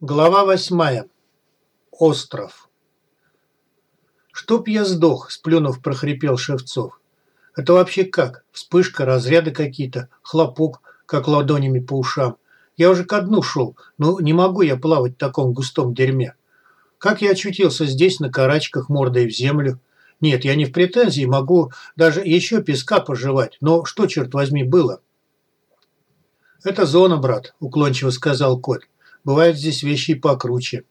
Глава восьмая. Остров. «Чтоб я сдох!» – сплюнув, прохрипел Шевцов. «Это вообще как? Вспышка, разряды какие-то, хлопок, как ладонями по ушам. Я уже ко дну шел, но не могу я плавать в таком густом дерьме. Как я очутился здесь, на карачках, мордой в землю? Нет, я не в претензии, могу даже еще песка пожевать, но что, черт возьми, было?» «Это зона, брат», – уклончиво сказал кот. Бывают здесь вещи и покруче.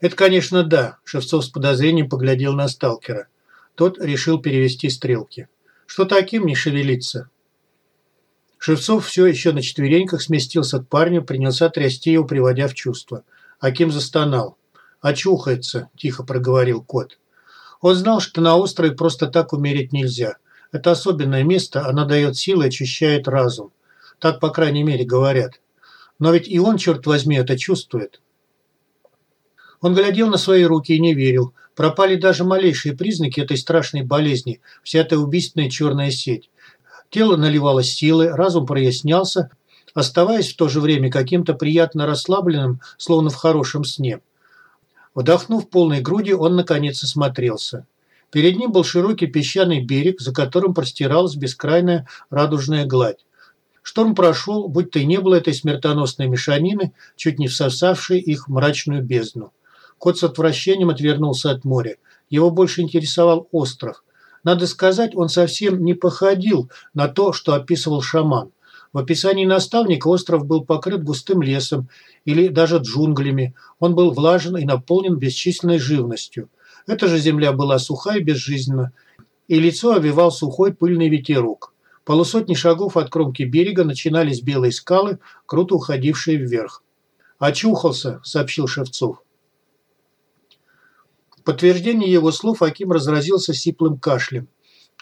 Это, конечно, да. Шевцов с подозрением поглядел на сталкера. Тот решил перевести стрелки. Что таким не шевелиться? Шевцов все еще на четвереньках сместился к парню, принялся трясти его, приводя в чувство. Аким застонал. «Очухается», – тихо проговорил кот. Он знал, что на острове просто так умереть нельзя. Это особенное место, оно дает силы и очищает разум. Так, по крайней мере, говорят. Но ведь и он, черт возьми, это чувствует. Он глядел на свои руки и не верил. Пропали даже малейшие признаки этой страшной болезни, вся эта убийственная черная сеть. Тело наливалось силой, разум прояснялся, оставаясь в то же время каким-то приятно расслабленным, словно в хорошем сне. Вдохнув полной грудью, он наконец осмотрелся. Перед ним был широкий песчаный берег, за которым простиралась бескрайная радужная гладь. Шторм прошел, будто и не было этой смертоносной мешанины, чуть не всосавшей их в мрачную бездну. Кот с отвращением отвернулся от моря. Его больше интересовал остров. Надо сказать, он совсем не походил на то, что описывал шаман. В описании наставника остров был покрыт густым лесом или даже джунглями. Он был влажен и наполнен бесчисленной живностью. Эта же земля была суха и безжизненна, и лицо овивал сухой пыльный ветерок полусотни шагов от кромки берега начинались белые скалы, круто уходившие вверх. «Очухался», – сообщил Шевцов. В подтверждение его слов Аким разразился сиплым кашлем.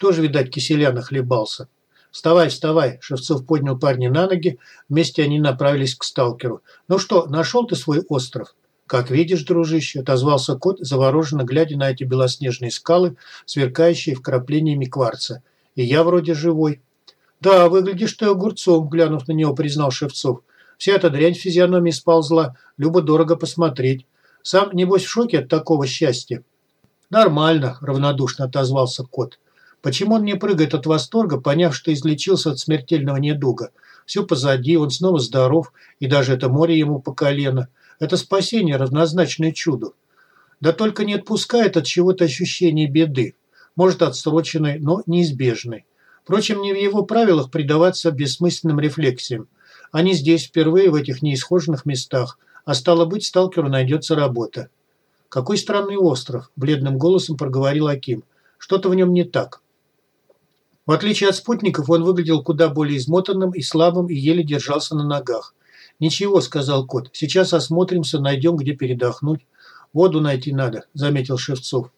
Тоже, видать, киселя нахлебался. «Вставай, вставай!» – Шевцов поднял парня на ноги. Вместе они направились к сталкеру. «Ну что, нашел ты свой остров?» «Как видишь, дружище», – отозвался кот, завороженно глядя на эти белоснежные скалы, сверкающие вкраплениями кварца. «И я вроде живой». «Да, выглядишь ты огурцом», – глянув на него, признал Шевцов. «Вся эта дрянь в физиономии сползла. Любо-дорого посмотреть. Сам, небось, в шоке от такого счастья». «Нормально», – равнодушно отозвался кот. «Почему он не прыгает от восторга, поняв, что излечился от смертельного недуга? Все позади, он снова здоров, и даже это море ему по колено. Это спасение, равнозначное чуду. Да только не отпускает от чего-то ощущение беды. Может, отсроченной, но неизбежной. Впрочем, не в его правилах предаваться бессмысленным рефлексиям. Они здесь впервые в этих неисхоженных местах, а стало быть, сталкеру найдется работа. «Какой странный остров!» – бледным голосом проговорил Аким. «Что-то в нем не так». В отличие от спутников, он выглядел куда более измотанным и слабым и еле держался на ногах. «Ничего», – сказал кот, – «сейчас осмотримся, найдем, где передохнуть. Воду найти надо», – заметил Шевцов.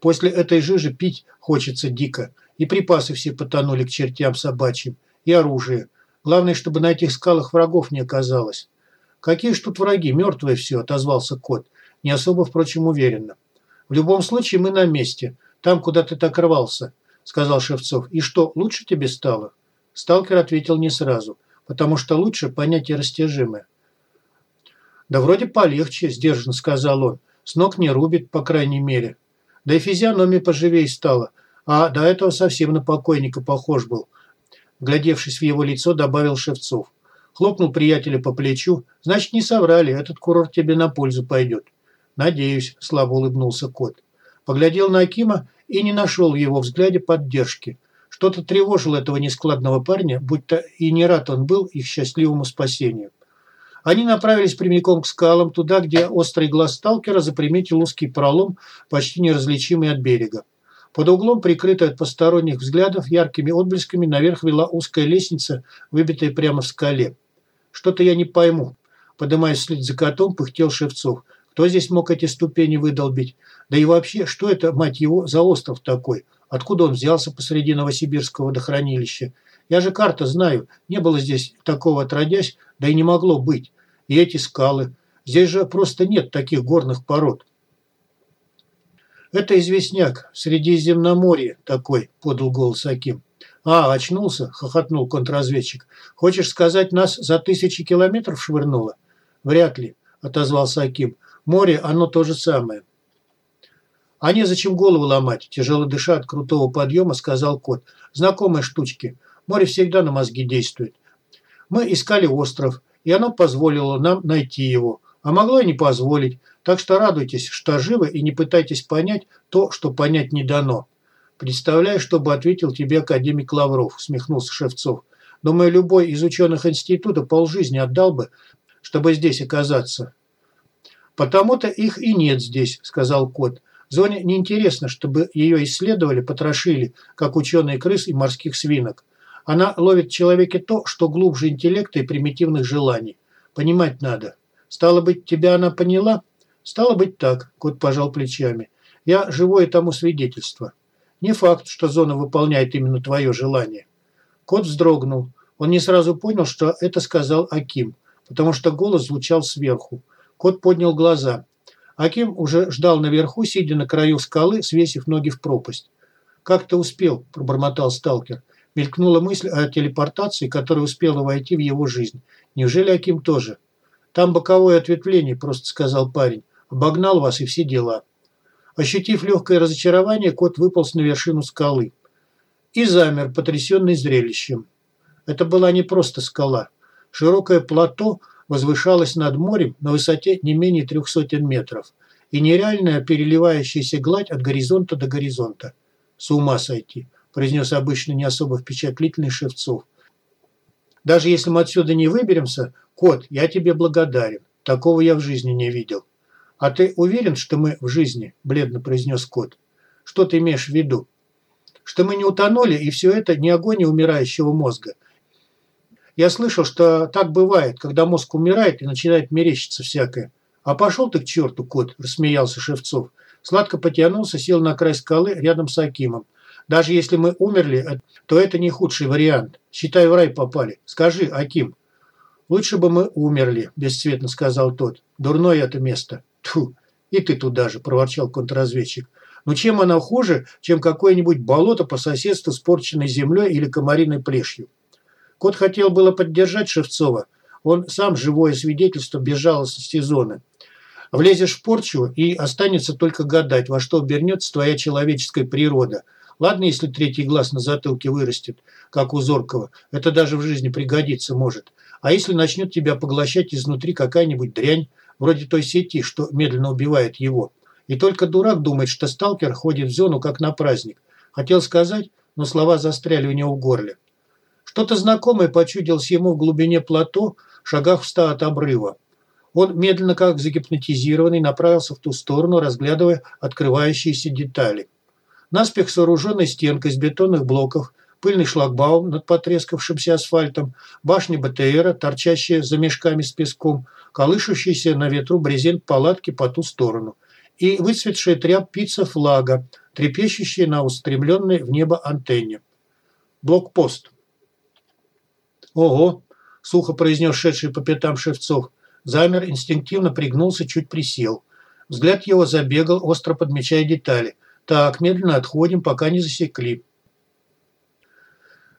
«После этой жижи пить хочется дико. И припасы все потонули к чертям собачьим. И оружие. Главное, чтобы на этих скалах врагов не оказалось. «Какие ж тут враги? Мертвые все», – отозвался кот. Не особо, впрочем, уверенно. «В любом случае мы на месте. Там, куда ты так рвался», – сказал Шевцов. «И что, лучше тебе стало?» Сталкер ответил не сразу, потому что лучше понятие растяжимое. «Да вроде полегче», – сдержанно сказал он. «С ног не рубит, по крайней мере. Да и физиономия поживее стала. А до этого совсем на покойника похож был. Глядевшись в его лицо, добавил Шевцов. Хлопнул приятеля по плечу. Значит, не соврали, этот курорт тебе на пользу пойдет. Надеюсь, слабо улыбнулся кот. Поглядел на Акима и не нашел в его взгляде поддержки. Что-то тревожило этого нескладного парня, будто и не рад он был их счастливому спасению. Они направились прямиком к скалам, туда, где острый глаз сталкера заприметил узкий пролом, почти неразличимый от берега. Под углом, прикрытая от посторонних взглядов, яркими отблесками наверх вела узкая лестница, выбитая прямо в скале. «Что-то я не пойму», – подымаясь вслед за котом, пыхтел Шевцов. «Кто здесь мог эти ступени выдолбить? Да и вообще, что это, мать его, за остров такой? Откуда он взялся посреди Новосибирского водохранилища? Я же карта знаю, не было здесь такого отродясь, да и не могло быть. И эти скалы. Здесь же просто нет таких горных пород. «Это известняк, Средиземноморье такой», – подал голос Аким. «А, очнулся?» – хохотнул контрразведчик. «Хочешь сказать, нас за тысячи километров швырнуло?» «Вряд ли. – отозвался Аким. «Море, оно то же самое». «А незачем голову ломать», – тяжело дыша от крутого подъема, сказал кот. «Знакомые штучки. Море всегда на мозги действует. Мы искали остров, и оно позволило нам найти его. А могло и не позволить. Так что радуйтесь, что живы, и не пытайтесь понять то, что понять не дано». «Представляю, что бы ответил тебе академик Лавров», – усмехнулся Шевцов. «Думаю, любой из ученых института полжизни отдал бы, чтобы здесь оказаться». «Потому-то их и нет здесь», – сказал кот. Зоне неинтересно, чтобы ее исследовали, потрошили, как ученые крыс и морских свинок. Она ловит в человеке то, что глубже интеллекта и примитивных желаний. Понимать надо. Стало быть, тебя она поняла? Стало быть так, кот пожал плечами. Я живое тому свидетельство. Не факт, что зона выполняет именно твое желание. Кот вздрогнул. Он не сразу понял, что это сказал Аким, потому что голос звучал сверху. Кот поднял глаза. Аким уже ждал наверху, сидя на краю скалы, свесив ноги в пропасть. «Как ты успел?» – пробормотал сталкер. Мелькнула мысль о телепортации, которая успела войти в его жизнь. Неужели Аким тоже? «Там боковое ответвление», – просто сказал парень. «Обогнал вас и все дела». Ощутив легкое разочарование, кот выполз на вершину скалы. И замер, потрясенный зрелищем. Это была не просто скала. Широкое плато – возвышалась над морем на высоте не менее трех сотен метров и нереальная переливающаяся гладь от горизонта до горизонта. «С ума сойти», – произнес обычно не особо впечатлительный Шевцов. «Даже если мы отсюда не выберемся, кот, я тебе благодарен. Такого я в жизни не видел». «А ты уверен, что мы в жизни?» – бледно произнес кот. «Что ты имеешь в виду?» «Что мы не утонули, и все это не агония умирающего мозга – я слышал, что так бывает, когда мозг умирает и начинает мерещиться всякое. А пошел ты к черту, кот, рассмеялся Шевцов. Сладко потянулся, сел на край скалы рядом с Акимом. Даже если мы умерли, э, то это не худший вариант. Считай, в рай попали. Скажи, Аким. Лучше бы мы умерли, бесцветно сказал тот. Дурное это место. Тьфу, и ты туда же, проворчал контрразведчик. Но чем она хуже, чем какое-нибудь болото по соседству с порченной землей или комариной плешью? Кот хотел было поддержать Шевцова. Он сам живое свидетельство безжалостности зоны. Влезешь в порчу и останется только гадать, во что обернется твоя человеческая природа. Ладно, если третий глаз на затылке вырастет, как у Зоркова, это даже в жизни пригодиться может. А если начнет тебя поглощать изнутри какая-нибудь дрянь, вроде той сети, что медленно убивает его. И только дурак думает, что сталкер ходит в зону как на праздник. Хотел сказать, но слова застряли у него в горле. Что-то знакомое почудилось ему в глубине плато, шагах в ста от обрыва. Он медленно, как загипнотизированный, направился в ту сторону, разглядывая открывающиеся детали. Наспех сооруженная стенка из бетонных блоков, пыльный шлагбаум над потрескавшимся асфальтом, башня БТРа, торчащая за мешками с песком, колышущийся на ветру брезент палатки по ту сторону и выцветшая тряпица флага, трепещущая на устремленной в небо антенне. Блокпост. «Ого!» – сухо произнес шедший по пятам Шевцов. Замер, инстинктивно пригнулся, чуть присел. Взгляд его забегал, остро подмечая детали. «Так, медленно отходим, пока не засекли».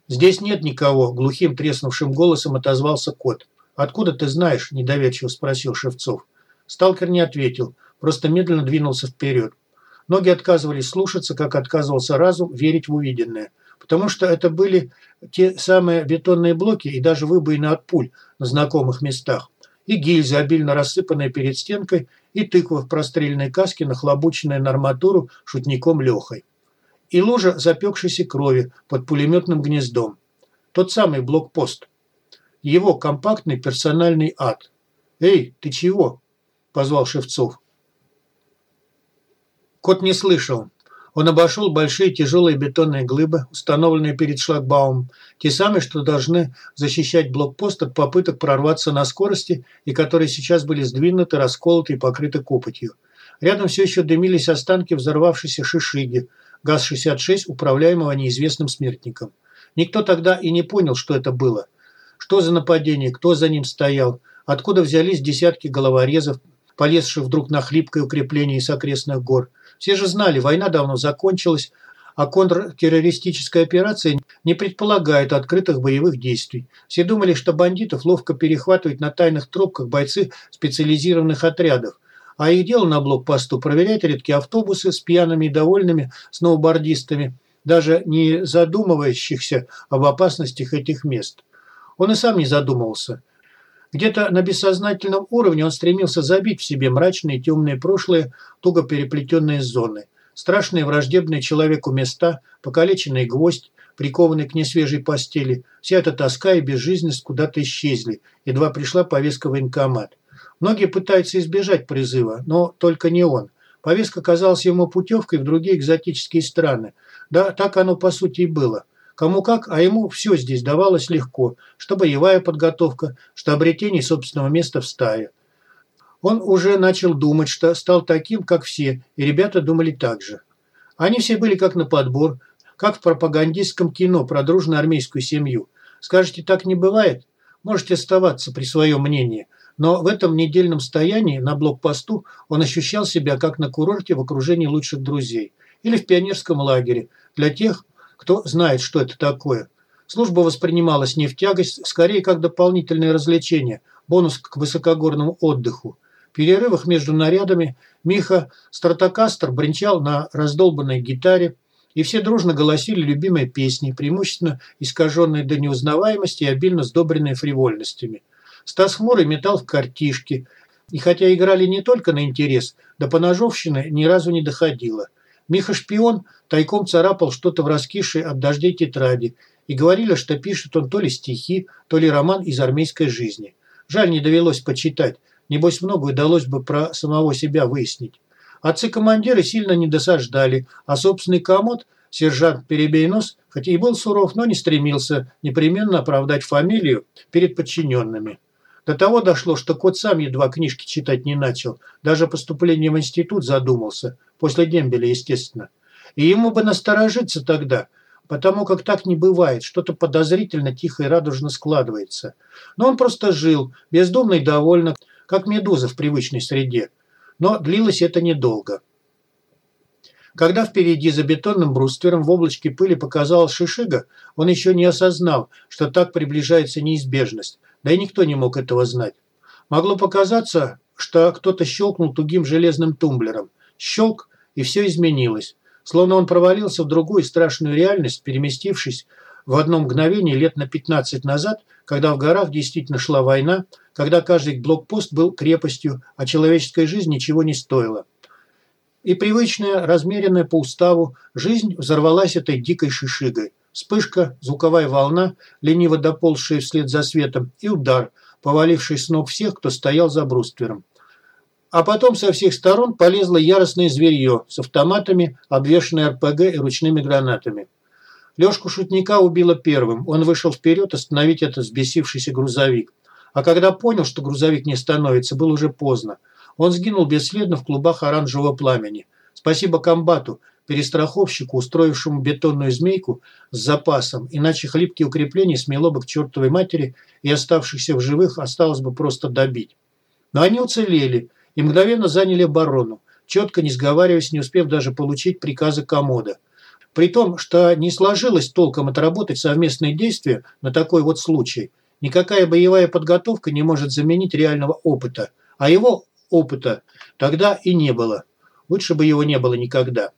«Здесь нет никого», – глухим треснувшим голосом отозвался кот. «Откуда ты знаешь?» – недоверчиво спросил Шевцов. Сталкер не ответил, просто медленно двинулся вперед. Ноги отказывались слушаться, как отказывался разум верить в увиденное потому что это были те самые бетонные блоки и даже выбоины от пуль на знакомых местах, и гильзы, обильно рассыпанные перед стенкой, и тыква в прострельной каске, нахлобученная на арматуру шутником Лехой. И лужа запекшейся крови под пулеметным гнездом. Тот самый блокпост. Его компактный персональный ад. «Эй, ты чего?» – позвал Шевцов. Кот не слышал. Он обошел большие тяжелые бетонные глыбы, установленные перед шлагбаумом, те самые, что должны защищать блокпост от попыток прорваться на скорости и которые сейчас были сдвинуты, расколоты и покрыты копотью. Рядом все еще дымились останки взорвавшейся шишиги, ГАЗ-66, управляемого неизвестным смертником. Никто тогда и не понял, что это было. Что за нападение, кто за ним стоял, откуда взялись десятки головорезов, полезших вдруг на хлипкое укрепление из окрестных гор – все же знали, война давно закончилась, а контртеррористическая операция не предполагает открытых боевых действий. Все думали, что бандитов ловко перехватывают на тайных тропках бойцы специализированных отрядов, а их дело на блокпосту проверять редкие автобусы с пьяными и довольными сноубордистами, даже не задумывающихся об опасностях этих мест. Он и сам не задумывался. Где-то на бессознательном уровне он стремился забить в себе мрачные темные прошлые, туго переплетенные зоны. Страшные враждебные человеку места, покалеченный гвоздь, прикованный к несвежей постели. Вся эта тоска и безжизненность куда-то исчезли. Едва пришла повестка в военкомат. Многие пытаются избежать призыва, но только не он. Повестка казалась ему путевкой в другие экзотические страны. Да, так оно по сути и было. Кому как, а ему все здесь давалось легко, что боевая подготовка, что обретение собственного места в стае. Он уже начал думать, что стал таким, как все, и ребята думали так же. Они все были как на подбор, как в пропагандистском кино про дружную армейскую семью. Скажете, так не бывает? Можете оставаться при своем мнении. Но в этом недельном стоянии на блокпосту он ощущал себя как на курорте в окружении лучших друзей. Или в пионерском лагере для тех, кто знает, что это такое? Служба воспринималась не в тягость, скорее как дополнительное развлечение, бонус к высокогорному отдыху. В перерывах между нарядами Миха Стратокастер бренчал на раздолбанной гитаре, и все дружно голосили любимые песни, преимущественно искаженные до неузнаваемости и обильно сдобренные фривольностями. Стас Хмурый метал в картишки, и хотя играли не только на интерес, до поножовщины ни разу не доходило – Миха-шпион тайком царапал что-то в раскисшей от дождей тетради, и говорили, что пишет он то ли стихи, то ли роман из армейской жизни. Жаль, не довелось почитать. Небось, много удалось бы про самого себя выяснить. Отцы-командиры сильно не досаждали, а собственный комод, сержант Перебейнос, хотя и был суров, но не стремился непременно оправдать фамилию перед подчиненными. До того дошло, что кот сам едва книжки читать не начал, даже поступление в институт задумался, после дембеля, естественно. И ему бы насторожиться тогда, потому как так не бывает, что-то подозрительно тихо и радужно складывается. Но он просто жил, бездумно и довольно, как медуза в привычной среде. Но длилось это недолго. Когда впереди за бетонным бруствером в облачке пыли показалась шишига, он еще не осознал, что так приближается неизбежность, да и никто не мог этого знать. Могло показаться, что кто-то щелкнул тугим железным тумблером. Щелк, и все изменилось. Словно он провалился в другую страшную реальность, переместившись в одно мгновение лет на 15 назад, когда в горах действительно шла война, когда каждый блокпост был крепостью, а человеческая жизнь ничего не стоила. И привычная, размеренная по уставу, жизнь взорвалась этой дикой шишигой. Вспышка, звуковая волна, лениво доползшая вслед за светом, и удар, поваливший с ног всех, кто стоял за бруствером. А потом со всех сторон полезло яростное зверье с автоматами, обвешанное РПГ и ручными гранатами. Лёшку шутника убило первым. Он вышел вперед остановить этот взбесившийся грузовик. А когда понял, что грузовик не становится, было уже поздно. Он сгинул бесследно в клубах оранжевого пламени. Спасибо комбату, перестраховщику, устроившему бетонную змейку с запасом, иначе хлипкие укрепления смело бы к чертовой матери и оставшихся в живых осталось бы просто добить. Но они уцелели и мгновенно заняли оборону, четко не сговариваясь, не успев даже получить приказы комода. При том, что не сложилось толком отработать совместные действия на такой вот случай, никакая боевая подготовка не может заменить реального опыта, а его опыта тогда и не было. Лучше бы его не было никогда.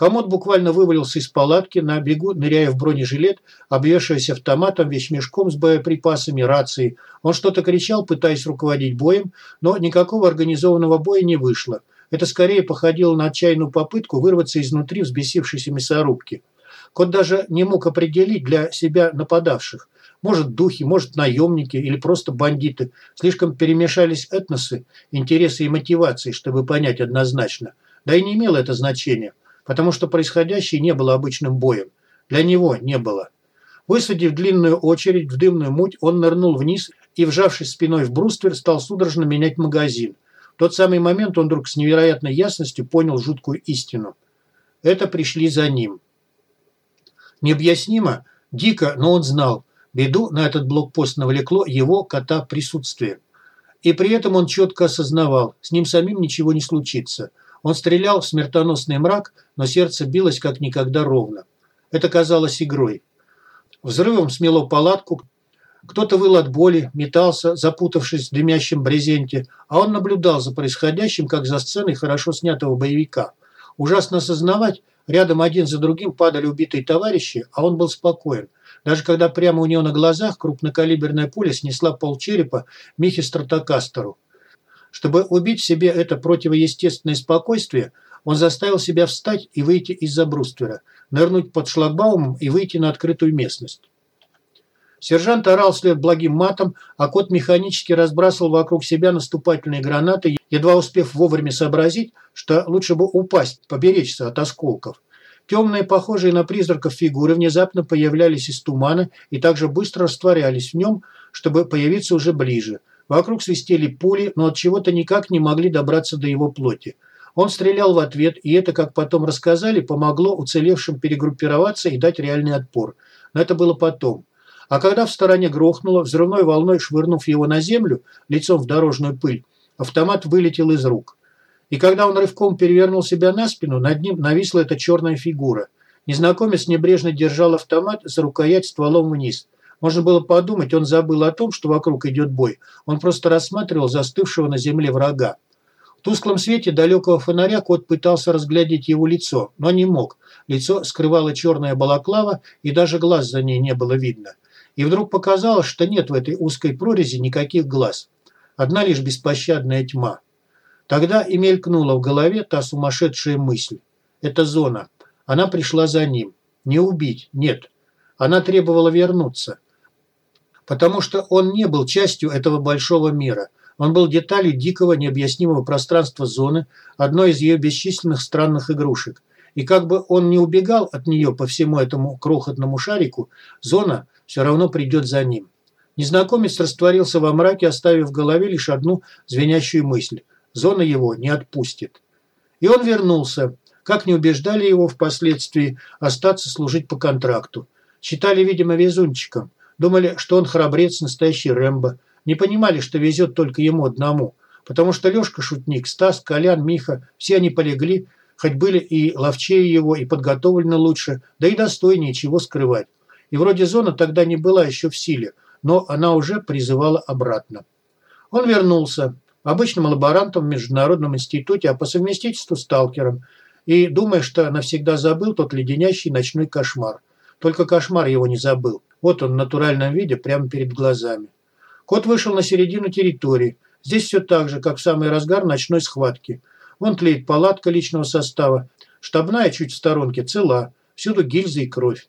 Комод буквально вывалился из палатки, на бегу ныряя в бронежилет, обвешиваясь автоматом, вещмешком с боеприпасами, рацией. Он что-то кричал, пытаясь руководить боем, но никакого организованного боя не вышло. Это скорее походило на отчаянную попытку вырваться изнутри взбесившейся мясорубки. Кот даже не мог определить для себя нападавших. Может, духи, может, наемники или просто бандиты. Слишком перемешались этносы, интересы и мотивации, чтобы понять однозначно. Да и не имело это значения потому что происходящее не было обычным боем. Для него не было. Высадив длинную очередь в дымную муть, он нырнул вниз и, вжавшись спиной в бруствер, стал судорожно менять магазин. В тот самый момент он вдруг с невероятной ясностью понял жуткую истину. Это пришли за ним. Необъяснимо, дико, но он знал. Беду на этот блокпост навлекло его кота присутствие. И при этом он четко осознавал, с ним самим ничего не случится – Он стрелял в смертоносный мрак, но сердце билось как никогда ровно. Это казалось игрой. Взрывом смело палатку, кто-то выл от боли, метался, запутавшись в дымящем брезенте, а он наблюдал за происходящим, как за сценой хорошо снятого боевика. Ужасно осознавать, рядом один за другим падали убитые товарищи, а он был спокоен. Даже когда прямо у него на глазах крупнокалиберная пуля снесла полчерепа Михе Стратокастеру. Чтобы убить в себе это противоестественное спокойствие, он заставил себя встать и выйти из-за бруствера, нырнуть под шлагбаумом и выйти на открытую местность. Сержант орал вслед благим матом, а кот механически разбрасывал вокруг себя наступательные гранаты, едва успев вовремя сообразить, что лучше бы упасть, поберечься от осколков. Темные, похожие на призраков фигуры, внезапно появлялись из тумана и также быстро растворялись в нем, чтобы появиться уже ближе. Вокруг свистели пули, но от чего-то никак не могли добраться до его плоти. Он стрелял в ответ, и это, как потом рассказали, помогло уцелевшим перегруппироваться и дать реальный отпор. Но это было потом. А когда в стороне грохнуло, взрывной волной швырнув его на землю, лицом в дорожную пыль, автомат вылетел из рук. И когда он рывком перевернул себя на спину, над ним нависла эта черная фигура. Незнакомец небрежно держал автомат за рукоять стволом вниз. Можно было подумать, он забыл о том, что вокруг идет бой. Он просто рассматривал застывшего на земле врага. В тусклом свете далекого фонаря кот пытался разглядеть его лицо, но не мог. Лицо скрывало черная балаклава, и даже глаз за ней не было видно и вдруг показалось, что нет в этой узкой прорези никаких глаз. Одна лишь беспощадная тьма. Тогда и мелькнула в голове та сумасшедшая мысль. Это зона. Она пришла за ним. Не убить, нет. Она требовала вернуться. Потому что он не был частью этого большого мира. Он был деталью дикого, необъяснимого пространства зоны, одной из ее бесчисленных странных игрушек. И как бы он не убегал от нее по всему этому крохотному шарику, зона – все равно придет за ним. Незнакомец растворился во мраке, оставив в голове лишь одну звенящую мысль. Зона его не отпустит. И он вернулся. Как не убеждали его впоследствии остаться служить по контракту. Считали, видимо, везунчиком. Думали, что он храбрец, настоящий Рэмбо. Не понимали, что везет только ему одному. Потому что Лешка шутник, Стас, Колян, Миха, все они полегли, хоть были и ловчее его, и подготовлены лучше, да и достойнее чего скрывать. И вроде зона тогда не была еще в силе, но она уже призывала обратно. Он вернулся, обычным лаборантом в Международном институте, а по совместительству сталкером, и думая, что навсегда забыл тот леденящий ночной кошмар. Только кошмар его не забыл. Вот он в натуральном виде прямо перед глазами. Кот вышел на середину территории. Здесь все так же, как в самый разгар ночной схватки. Вон тлеет палатка личного состава. Штабная чуть в сторонке цела. Всюду гильзы и кровь.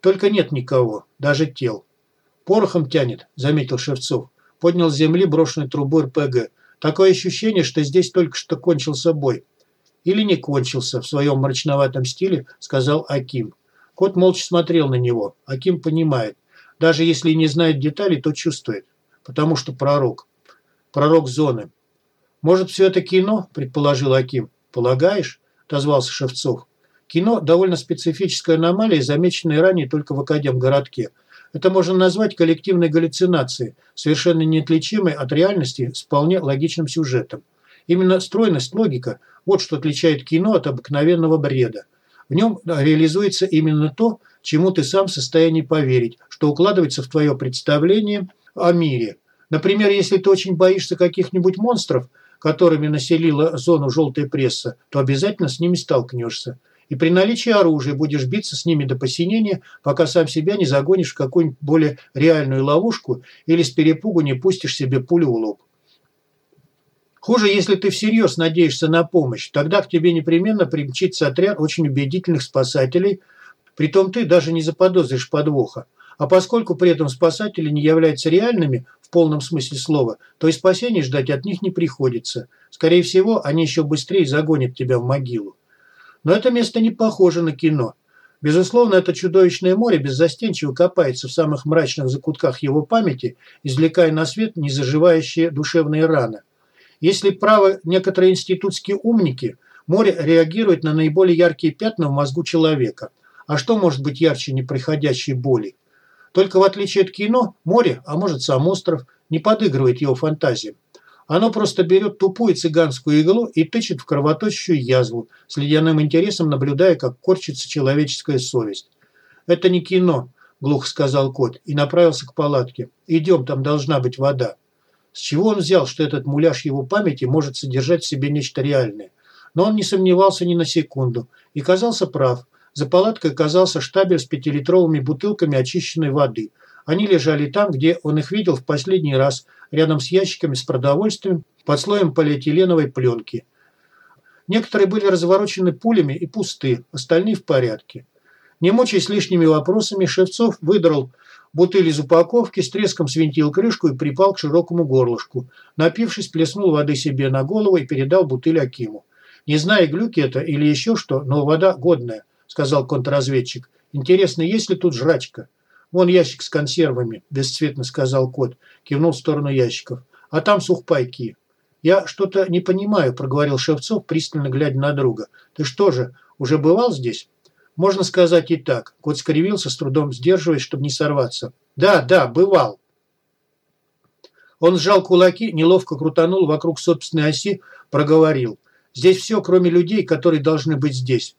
Только нет никого, даже тел. Порохом тянет, заметил Шевцов. Поднял с земли брошенной трубу РПГ. Такое ощущение, что здесь только что кончился бой. Или не кончился, в своем мрачноватом стиле, сказал Аким. Кот молча смотрел на него. Аким понимает. Даже если не знает деталей, то чувствует. Потому что пророк. Пророк зоны. Может, все это кино, предположил Аким. Полагаешь? Отозвался Шевцов. Кино – довольно специфическая аномалия, замеченная ранее только в Академгородке. Это можно назвать коллективной галлюцинацией, совершенно неотличимой от реальности с вполне логичным сюжетом. Именно стройность, логика – вот что отличает кино от обыкновенного бреда. В нем реализуется именно то, чему ты сам в состоянии поверить, что укладывается в твое представление о мире. Например, если ты очень боишься каких-нибудь монстров, которыми населила зону желтая пресса, то обязательно с ними столкнешься и при наличии оружия будешь биться с ними до посинения, пока сам себя не загонишь в какую-нибудь более реальную ловушку или с перепугу не пустишь себе пулю в лоб. Хуже, если ты всерьез надеешься на помощь, тогда к тебе непременно примчится отряд очень убедительных спасателей, притом ты даже не заподозришь подвоха. А поскольку при этом спасатели не являются реальными в полном смысле слова, то и спасения ждать от них не приходится. Скорее всего, они еще быстрее загонят тебя в могилу. Но это место не похоже на кино. Безусловно, это чудовищное море беззастенчиво копается в самых мрачных закутках его памяти, извлекая на свет незаживающие душевные раны. Если правы некоторые институтские умники, море реагирует на наиболее яркие пятна в мозгу человека. А что может быть ярче неприходящей боли? Только в отличие от кино, море, а может сам остров, не подыгрывает его фантазиям. Оно просто берет тупую цыганскую иглу и тычет в кровоточащую язву, с ледяным интересом наблюдая, как корчится человеческая совесть. «Это не кино», – глухо сказал кот и направился к палатке. «Идем, там должна быть вода». С чего он взял, что этот муляж его памяти может содержать в себе нечто реальное? Но он не сомневался ни на секунду и казался прав. За палаткой оказался штабель с пятилитровыми бутылками очищенной воды. Они лежали там, где он их видел в последний раз, рядом с ящиками с продовольствием под слоем полиэтиленовой пленки. Некоторые были разворочены пулями и пусты, остальные в порядке. Не мучаясь лишними вопросами, Шевцов выдрал бутыль из упаковки, с треском свинтил крышку и припал к широкому горлышку. Напившись, плеснул воды себе на голову и передал бутыль Акиму. «Не знаю, глюки это или еще что, но вода годная», – сказал контрразведчик. «Интересно, есть ли тут жрачка?» «Вон ящик с консервами», – бесцветно сказал кот, кивнул в сторону ящиков. «А там сухпайки». «Я что-то не понимаю», – проговорил Шевцов, пристально глядя на друга. «Ты что же, уже бывал здесь?» Можно сказать и так. Кот скривился, с трудом сдерживаясь, чтобы не сорваться. Да, да, бывал. Он сжал кулаки, неловко крутанул вокруг собственной оси, проговорил. Здесь все, кроме людей, которые должны быть здесь.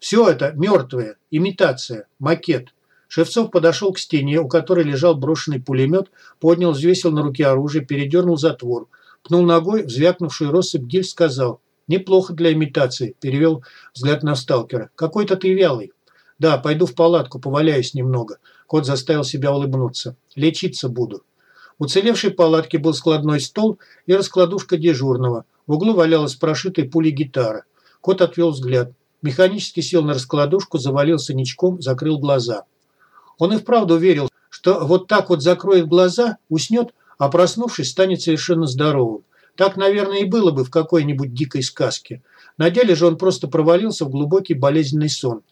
Все это мертвое, имитация, макет. Шевцов подошел к стене, у которой лежал брошенный пулемет, поднял, взвесил на руке оружие, передернул затвор. Пнул ногой, взвякнувшую россыпь гиль, сказал «Неплохо для имитации», – перевел взгляд на сталкера. «Какой-то ты вялый». «Да, пойду в палатку, поваляюсь немного». Кот заставил себя улыбнуться. «Лечиться буду». Уцелевшей палатке был складной стол и раскладушка дежурного. В углу валялась прошитая пулей гитара. Кот отвел взгляд. Механически сел на раскладушку, завалился ничком, закрыл глаза. Он и вправду верил, что вот так вот закроет глаза, уснет, а проснувшись, станет совершенно здоровым. Так, наверное, и было бы в какой-нибудь дикой сказке. На деле же он просто провалился в глубокий болезненный сон.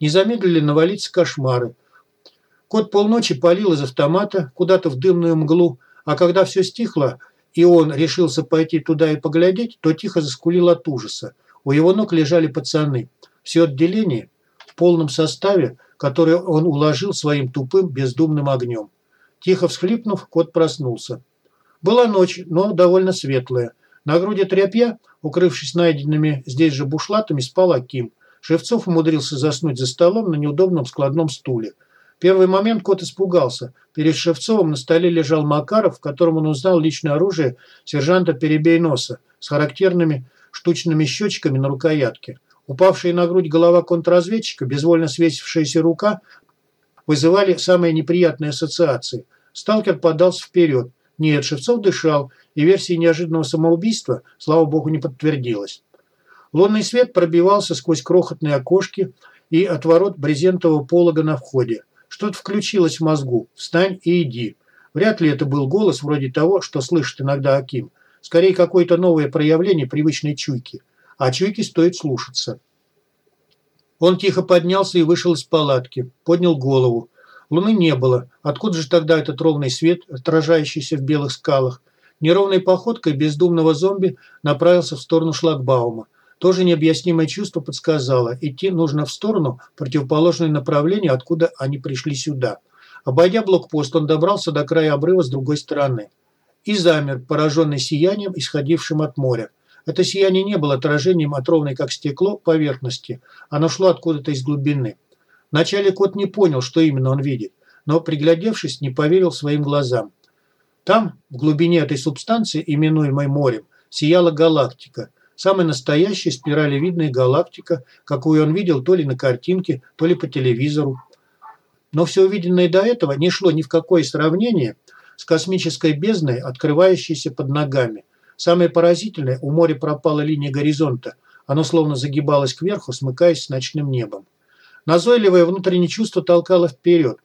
Не замедлили навалиться кошмары. Кот полночи палил из автомата куда-то в дымную мглу, а когда все стихло, и он решился пойти туда и поглядеть, то тихо заскулил от ужаса. У его ног лежали пацаны. Все отделение в полном составе, которое он уложил своим тупым бездумным огнем. Тихо всхлипнув, кот проснулся. Была ночь, но довольно светлая. На груди тряпья, укрывшись найденными здесь же бушлатами, спал Аким. Шевцов умудрился заснуть за столом на неудобном складном стуле. первый момент кот испугался. Перед Шевцовым на столе лежал Макаров, в котором он узнал личное оружие сержанта Перебейноса с характерными штучными щечками на рукоятке. Упавшая на грудь голова контрразведчика, безвольно свесившаяся рука, вызывали самые неприятные ассоциации. Сталкер подался вперед. Нет, Шевцов дышал, и версия неожиданного самоубийства, слава богу, не подтвердилась. Лунный свет пробивался сквозь крохотные окошки и отворот брезентового полога на входе. Что-то включилось в мозгу. «Встань и иди». Вряд ли это был голос вроде того, что слышит иногда Аким. Скорее, какое-то новое проявление привычной чуйки. А чуйки стоит слушаться. Он тихо поднялся и вышел из палатки. Поднял голову. Луны не было. Откуда же тогда этот ровный свет, отражающийся в белых скалах? Неровной походкой бездумного зомби направился в сторону шлагбаума. Тоже необъяснимое чувство подсказало. Идти нужно в сторону, противоположное направлению, откуда они пришли сюда. Обойдя блокпост, он добрался до края обрыва с другой стороны. И замер, пораженный сиянием, исходившим от моря. Это сияние не было отражением от ровной, как стекло, поверхности. Оно шло откуда-то из глубины. Вначале кот не понял, что именно он видит, но, приглядевшись, не поверил своим глазам. Там, в глубине этой субстанции, именуемой морем, сияла галактика. Самая настоящая спиралевидная галактика, какую он видел то ли на картинке, то ли по телевизору. Но все увиденное до этого не шло ни в какое сравнение с космической бездной, открывающейся под ногами. Самое поразительное, у моря пропала линия горизонта. Оно словно загибалось кверху, смыкаясь с ночным небом. Назойливое внутреннее чувство толкало вперед.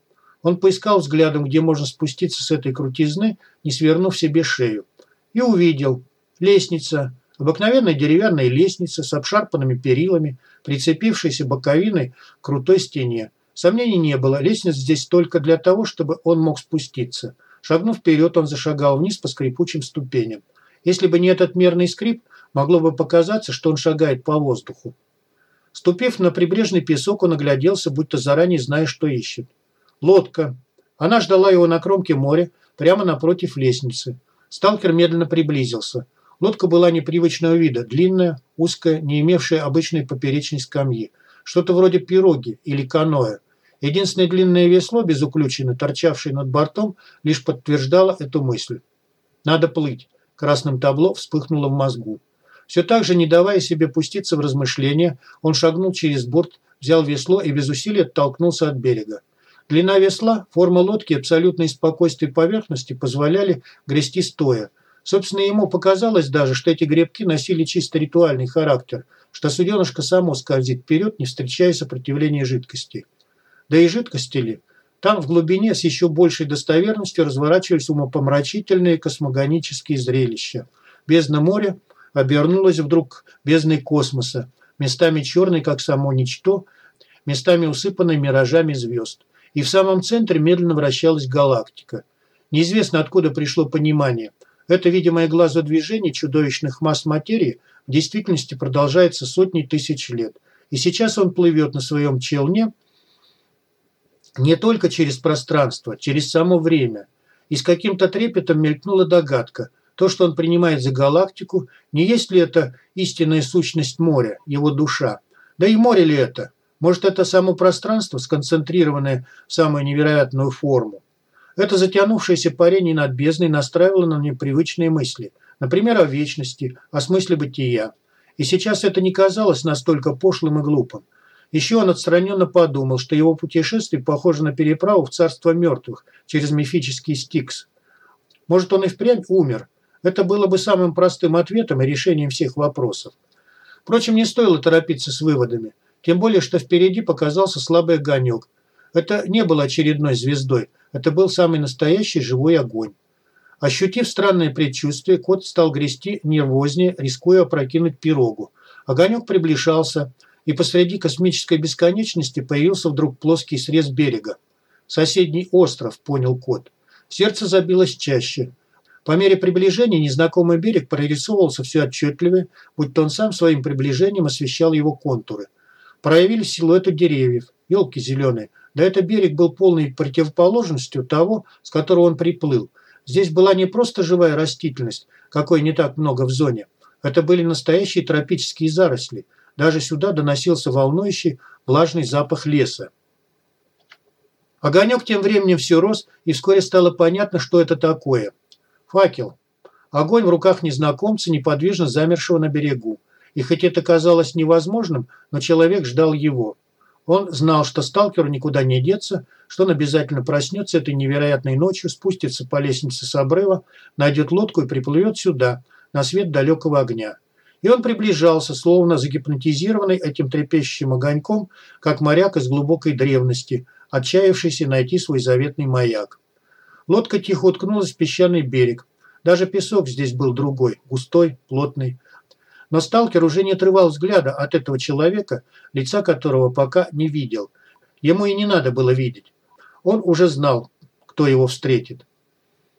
Он поискал взглядом, где можно спуститься с этой крутизны, не свернув себе шею. И увидел. Лестница. Обыкновенная деревянная лестница с обшарпанными перилами, прицепившейся боковиной к крутой стене. Сомнений не было. Лестница здесь только для того, чтобы он мог спуститься. Шагнув вперед, он зашагал вниз по скрипучим ступеням. Если бы не этот мерный скрип, могло бы показаться, что он шагает по воздуху. Ступив на прибрежный песок, он огляделся, будто заранее зная, что ищет. Лодка. Она ждала его на кромке моря, прямо напротив лестницы. Сталкер медленно приблизился. Лодка была непривычного вида, длинная, узкая, не имевшая обычной поперечной скамьи. Что-то вроде пироги или каноэ. Единственное длинное весло, без торчавшее над бортом, лишь подтверждало эту мысль. «Надо плыть», – красным табло вспыхнуло в мозгу. Все так же, не давая себе пуститься в размышления, он шагнул через борт, взял весло и без усилий оттолкнулся от берега. Длина весла, форма лодки и абсолютное спокойствие поверхности позволяли грести стоя. Собственно, ему показалось даже, что эти гребки носили чисто ритуальный характер, что суденышко само скользит вперед, не встречая сопротивления жидкости. Да и жидкости ли? Там в глубине с еще большей достоверностью разворачивались умопомрачительные космогонические зрелища. Бездна моря обернулась вдруг бездной космоса, местами черной, как само ничто, местами усыпанной миражами звезд. И в самом центре медленно вращалась галактика. Неизвестно, откуда пришло понимание. Это видимое глазу движение чудовищных масс материи в действительности продолжается сотни тысяч лет. И сейчас он плывет на своем челне не только через пространство, через само время. И с каким-то трепетом мелькнула догадка. То, что он принимает за галактику, не есть ли это истинная сущность моря, его душа? Да и море ли это? Может, это само пространство, сконцентрированное в самую невероятную форму? Это затянувшееся парение над бездной настраивало на непривычные мысли. Например, о вечности, о смысле бытия. И сейчас это не казалось настолько пошлым и глупым. Еще он отстраненно подумал, что его путешествие похоже на переправу в царство мертвых через мифический Стикс. Может, он и впрямь умер. Это было бы самым простым ответом и решением всех вопросов. Впрочем, не стоило торопиться с выводами. Тем более, что впереди показался слабый огонек. Это не был очередной звездой, это был самый настоящий живой огонь. Ощутив странное предчувствие, кот стал грести нервознее, рискуя опрокинуть пирогу. Огонек приближался, и посреди космической бесконечности появился вдруг плоский срез берега. «Соседний остров», — понял кот. Сердце забилось чаще. По мере приближения незнакомый берег прорисовывался все отчетливее, будто он сам своим приближением освещал его контуры. Проявились силуэты деревьев, елки зеленые. Да это берег был полной противоположностью того, с которого он приплыл. Здесь была не просто живая растительность, какой не так много в зоне. Это были настоящие тропические заросли. Даже сюда доносился волнующий влажный запах леса. Огонек тем временем все рос, и вскоре стало понятно, что это такое. Факел. Огонь в руках незнакомца, неподвижно замершего на берегу. И хоть это казалось невозможным, но человек ждал его. Он знал, что сталкеру никуда не деться, что он обязательно проснется этой невероятной ночью, спустится по лестнице с обрыва, найдет лодку и приплывет сюда, на свет далекого огня. И он приближался, словно загипнотизированный этим трепещущим огоньком, как моряк из глубокой древности, отчаявшийся найти свой заветный маяк. Лодка тихо уткнулась в песчаный берег. Даже песок здесь был другой, густой, плотный. Но сталкер уже не отрывал взгляда от этого человека, лица которого пока не видел. Ему и не надо было видеть. Он уже знал, кто его встретит.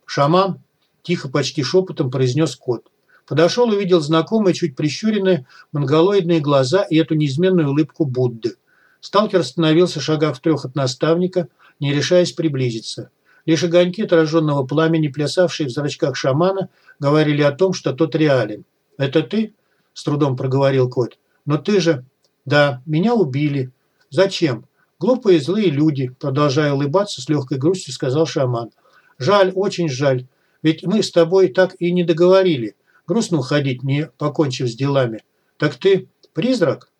«Шаман?» – тихо, почти шепотом произнес кот. Подошел и увидел знакомые, чуть прищуренные, монголоидные глаза и эту неизменную улыбку Будды. Сталкер остановился шагах в трех от наставника, не решаясь приблизиться. Лишь огоньки отраженного пламени, плясавшие в зрачках шамана, говорили о том, что тот реален. «Это ты?» с трудом проговорил кот. «Но ты же...» «Да, меня убили. Зачем? Глупые злые люди», продолжая улыбаться с легкой грустью, сказал шаман. «Жаль, очень жаль. Ведь мы с тобой так и не договорили. Грустно уходить, не покончив с делами. Так ты призрак?»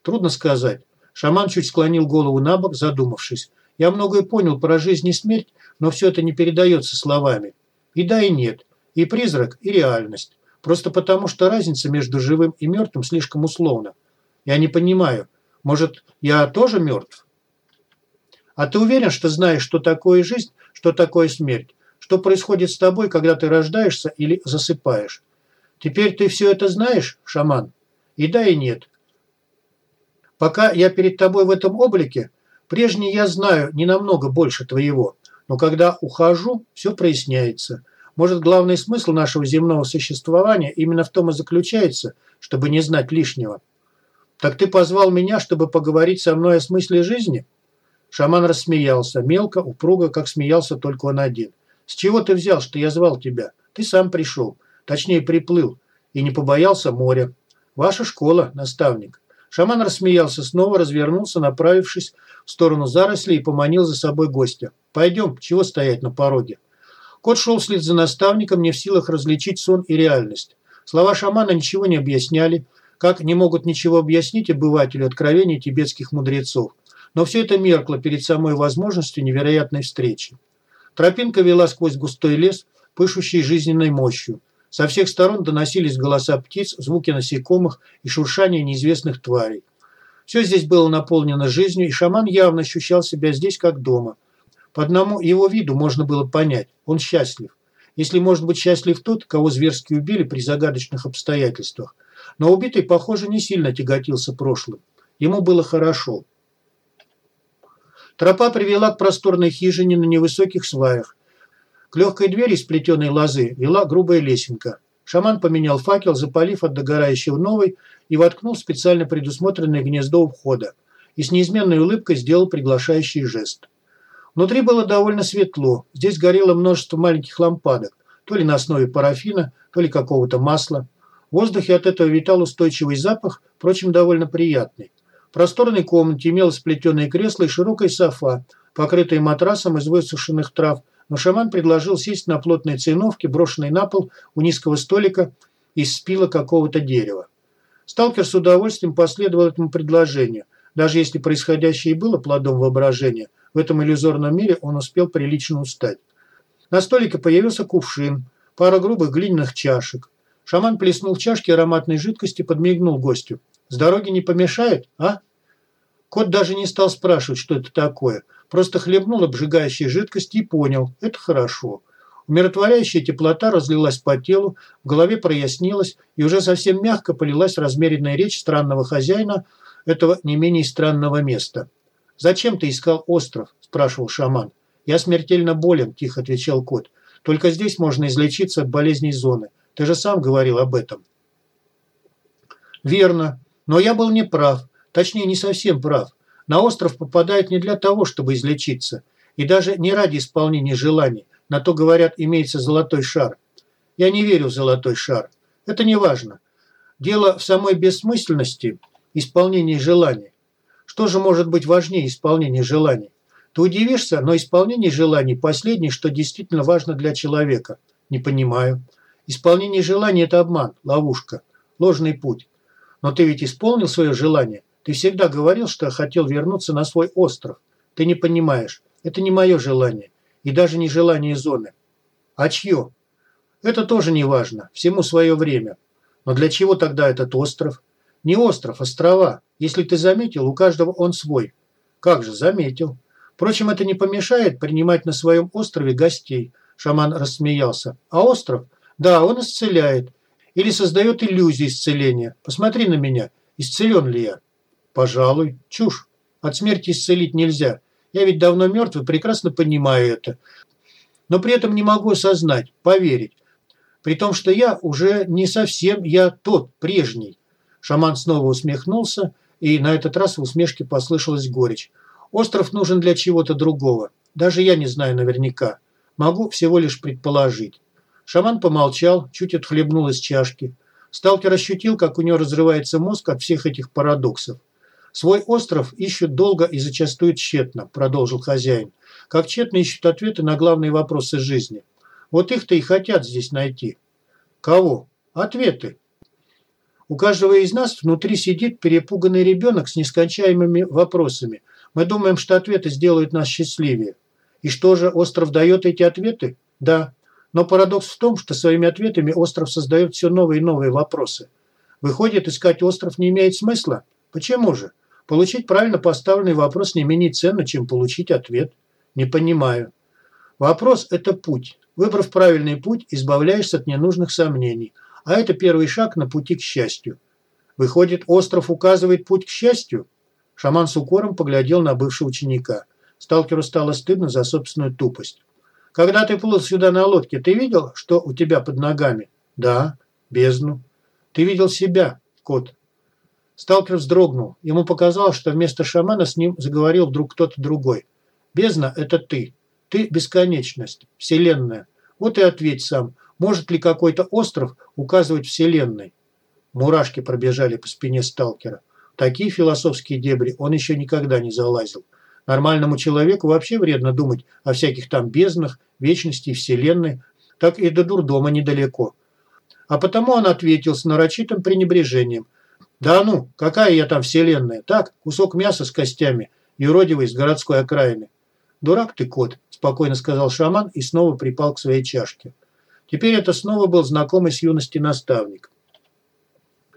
«Трудно сказать». Шаман чуть склонил голову на бок, задумавшись. «Я многое понял про жизнь и смерть, но все это не передается словами. И да, и нет. И призрак, и реальность. Просто потому, что разница между живым и мертвым слишком условна. Я не понимаю, может, я тоже мертв? А ты уверен, что знаешь, что такое жизнь, что такое смерть? Что происходит с тобой, когда ты рождаешься или засыпаешь? Теперь ты все это знаешь, шаман? И да, и нет. Пока я перед тобой в этом облике, прежний я знаю не намного больше твоего. Но когда ухожу, все проясняется – может, главный смысл нашего земного существования именно в том и заключается, чтобы не знать лишнего. Так ты позвал меня, чтобы поговорить со мной о смысле жизни? Шаман рассмеялся, мелко, упруго, как смеялся только он один. С чего ты взял, что я звал тебя? Ты сам пришел. Точнее, приплыл. И не побоялся моря. Ваша школа, наставник. Шаман рассмеялся, снова развернулся, направившись в сторону зарослей и поманил за собой гостя. «Пойдем, чего стоять на пороге?» Кот шел вслед за наставником, не в силах различить сон и реальность. Слова шамана ничего не объясняли, как не могут ничего объяснить обывателю откровений тибетских мудрецов. Но все это меркло перед самой возможностью невероятной встречи. Тропинка вела сквозь густой лес, пышущий жизненной мощью. Со всех сторон доносились голоса птиц, звуки насекомых и шуршание неизвестных тварей. Все здесь было наполнено жизнью, и шаман явно ощущал себя здесь как дома. По одному его виду можно было понять – он счастлив. Если может быть счастлив тот, кого зверски убили при загадочных обстоятельствах. Но убитый, похоже, не сильно тяготился прошлым. Ему было хорошо. Тропа привела к просторной хижине на невысоких сваях. К легкой двери из плетеной лозы вела грубая лесенка. Шаман поменял факел, запалив от догорающего новый, и воткнул специально предусмотренное гнездо у входа. И с неизменной улыбкой сделал приглашающий жест. Внутри было довольно светло. Здесь горело множество маленьких лампадок, то ли на основе парафина, то ли какого-то масла. В воздухе от этого витал устойчивый запах, впрочем, довольно приятный. В просторной комнате имелось плетеное кресло и широкая софа, покрытая матрасом из высушенных трав, но шаман предложил сесть на плотной циновке, брошенной на пол у низкого столика из спила какого-то дерева. Сталкер с удовольствием последовал этому предложению. Даже если происходящее и было плодом воображения, в этом иллюзорном мире он успел прилично устать. На столике появился кувшин, пара грубых глиняных чашек. Шаман плеснул в чашки ароматной жидкости, подмигнул гостю. «С дороги не помешает, а?» Кот даже не стал спрашивать, что это такое – Просто хлебнул обжигающей жидкости и понял – это хорошо. Умиротворяющая теплота разлилась по телу, в голове прояснилось, и уже совсем мягко полилась размеренная речь странного хозяина этого не менее странного места. «Зачем ты искал остров?» – спрашивал шаман. «Я смертельно болен», – тихо отвечал кот. «Только здесь можно излечиться от болезней зоны. Ты же сам говорил об этом». «Верно. Но я был неправ. Точнее, не совсем прав. На остров попадают не для того, чтобы излечиться, и даже не ради исполнения желаний. На то, говорят, имеется золотой шар. Я не верю в золотой шар. Это не важно. Дело в самой бессмысленности исполнения желаний. Что же может быть важнее исполнения желаний? Ты удивишься, но исполнение желаний – последнее, что действительно важно для человека. Не понимаю. Исполнение желаний – это обман, ловушка, ложный путь. Но ты ведь исполнил свое желание. Ты всегда говорил, что хотел вернуться на свой остров. Ты не понимаешь. Это не мое желание. И даже не желание зоны. А чье? Это тоже не важно. Всему свое время. Но для чего тогда этот остров? Не остров, острова. Если ты заметил, у каждого он свой. Как же, заметил. Впрочем, это не помешает принимать на своем острове гостей. Шаман рассмеялся. А остров? Да, он исцеляет. Или создает иллюзии исцеления. Посмотри на меня. Исцелен ли я? Пожалуй. Чушь. От смерти исцелить нельзя. Я ведь давно мертв и прекрасно понимаю это. Но при этом не могу осознать, поверить. При том, что я уже не совсем я тот, прежний. Шаман снова усмехнулся, и на этот раз в усмешке послышалась горечь. Остров нужен для чего-то другого. Даже я не знаю наверняка. Могу всего лишь предположить. Шаман помолчал, чуть отхлебнул из чашки. Сталкер ощутил, как у него разрывается мозг от всех этих парадоксов. Свой остров ищут долго и зачастую тщетно, продолжил хозяин. Как тщетно ищут ответы на главные вопросы жизни. Вот их-то и хотят здесь найти. Кого? Ответы. У каждого из нас внутри сидит перепуганный ребенок с нескончаемыми вопросами. Мы думаем, что ответы сделают нас счастливее. И что же, остров дает эти ответы? Да. Но парадокс в том, что своими ответами остров создает все новые и новые вопросы. Выходит, искать остров не имеет смысла? Почему же? Получить правильно поставленный вопрос не менее ценно, чем получить ответ. Не понимаю. Вопрос – это путь. Выбрав правильный путь, избавляешься от ненужных сомнений. А это первый шаг на пути к счастью. Выходит, остров указывает путь к счастью? Шаман с укором поглядел на бывшего ученика. Сталкеру стало стыдно за собственную тупость. «Когда ты плыл сюда на лодке, ты видел, что у тебя под ногами?» «Да, бездну». «Ты видел себя, кот?» Сталкер вздрогнул. Ему показалось, что вместо шамана с ним заговорил вдруг кто-то другой. «Бездна – это ты. Ты – бесконечность, вселенная. Вот и ответь сам. Может ли какой-то остров указывать Вселенной? Мурашки пробежали по спине сталкера. Такие философские дебри он еще никогда не залазил. Нормальному человеку вообще вредно думать о всяких там безднах, вечности и вселенной. Так и до дурдома недалеко. А потому он ответил с нарочитым пренебрежением. «Да ну, какая я там вселенная? Так, кусок мяса с костями, юродивый с городской окраины». «Дурак ты, кот», – спокойно сказал шаман и снова припал к своей чашке. Теперь это снова был знакомый с юности наставник.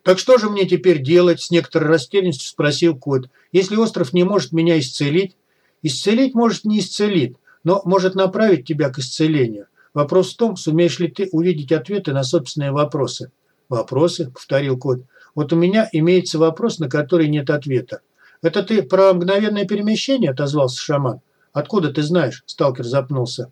«Так что же мне теперь делать?» – с некоторой растерянностью спросил кот. «Если остров не может меня исцелить?» «Исцелить, может, не исцелит, но может направить тебя к исцелению. Вопрос в том, сумеешь ли ты увидеть ответы на собственные вопросы». «Вопросы?» – повторил кот. «Вот у меня имеется вопрос, на который нет ответа». «Это ты про мгновенное перемещение?» – отозвался шаман. «Откуда ты знаешь?» – сталкер запнулся.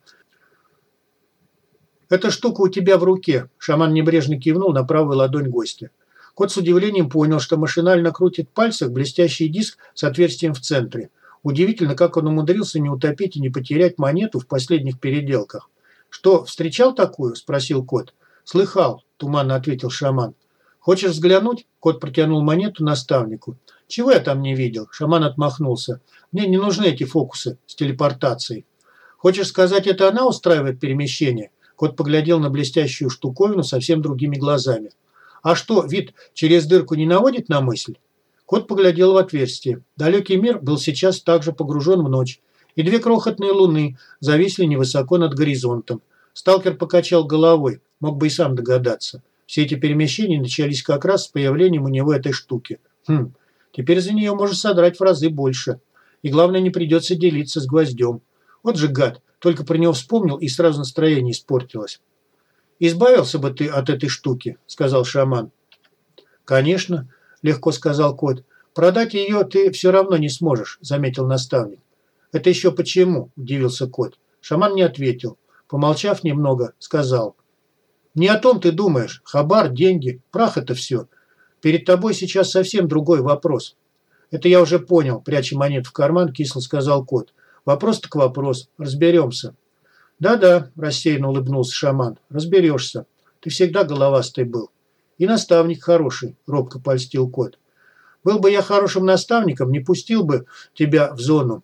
«Эта штука у тебя в руке», – шаман небрежно кивнул на правую ладонь гостя. Кот с удивлением понял, что машинально крутит в пальцах блестящий диск с отверстием в центре. Удивительно, как он умудрился не утопить и не потерять монету в последних переделках. «Что, встречал такую?» – спросил кот. «Слыхал», – туманно ответил шаман. «Хочешь взглянуть?» – кот протянул монету наставнику. «Чего я там не видел?» – шаман отмахнулся. «Мне не нужны эти фокусы с телепортацией». «Хочешь сказать, это она устраивает перемещение?» Кот поглядел на блестящую штуковину совсем другими глазами. А что, вид через дырку не наводит на мысль? Кот поглядел в отверстие. Далекий мир был сейчас также погружен в ночь, и две крохотные луны зависли невысоко над горизонтом. Сталкер покачал головой, мог бы и сам догадаться. Все эти перемещения начались как раз с появлением у него этой штуки. Хм, теперь за нее можно содрать в разы больше. И главное, не придется делиться с гвоздем. Вот же гад, только про него вспомнил, и сразу настроение испортилось. «Избавился бы ты от этой штуки», – сказал шаман. «Конечно», – легко сказал кот. «Продать ее ты все равно не сможешь», – заметил наставник. «Это еще почему?» – удивился кот. Шаман не ответил. Помолчав немного, сказал. «Не о том ты думаешь. Хабар, деньги, прах – это все. Перед тобой сейчас совсем другой вопрос». «Это я уже понял», – пряча монет в карман, кисло сказал кот. «Вопрос так вопрос. Разберемся». «Да-да», – рассеянно улыбнулся шаман, – «разберешься. Ты всегда головастый был. И наставник хороший», – робко польстил кот. «Был бы я хорошим наставником, не пустил бы тебя в зону.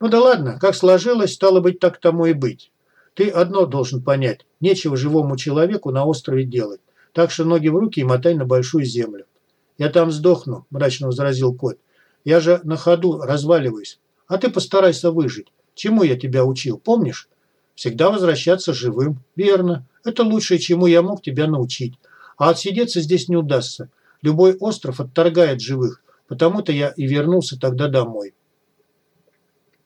Ну да ладно, как сложилось, стало быть, так тому и быть. Ты одно должен понять. Нечего живому человеку на острове делать. Так что ноги в руки и мотай на большую землю. Я там сдохну, мрачно возразил кот. Я же на ходу разваливаюсь. А ты постарайся выжить. Чему я тебя учил, помнишь? Всегда возвращаться живым. Верно. Это лучшее, чему я мог тебя научить. А отсидеться здесь не удастся. Любой остров отторгает живых. Потому-то я и вернулся тогда домой.